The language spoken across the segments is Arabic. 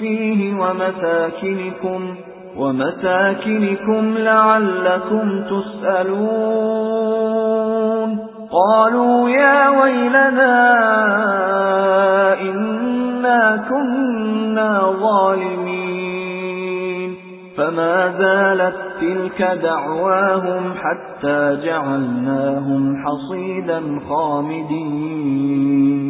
فِيهِ وَمَسَاكِنِكُمْ وَمَسَاكِنِكُمْ لَعَلَّكُمْ تُسْأَلُونَ. قَالُوا يَا وَيْلَنَا إِنَّا كُنَّا ظَالِمِينَ. فَمَا زَالَتْ تِلْكَ دَعْوَاهُمْ حَتَّى جَعَلْنَاهُمْ حَصِيدًا خَامِدِينَ.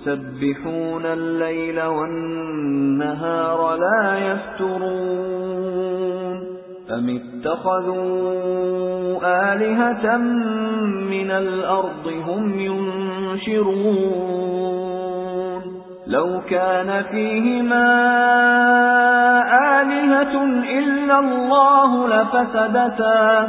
يُسَبِّحُونَ اللَّيْلَ وَالنَّهَارَ لَا يَفْتُرُونَ أَمِ اتَّخَذُوا آلِهَةً مِنَ الْأَرْضِ هُمْ يُنشِرُونَ لَوْ كَانَ فِيهِمَا آلِهَةٌ إِلَّا اللَّهُ لَفَسَدَتَا